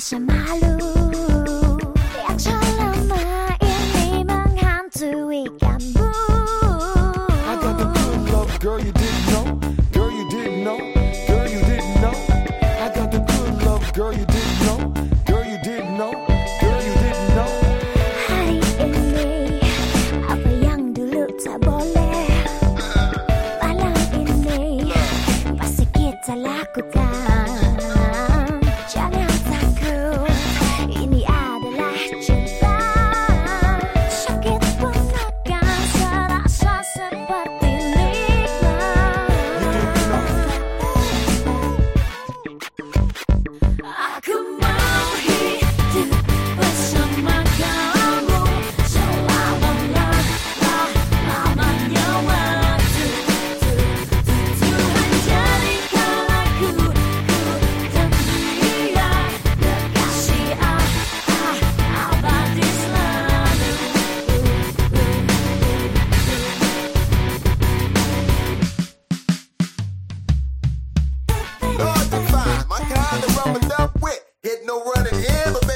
下马路。No running in,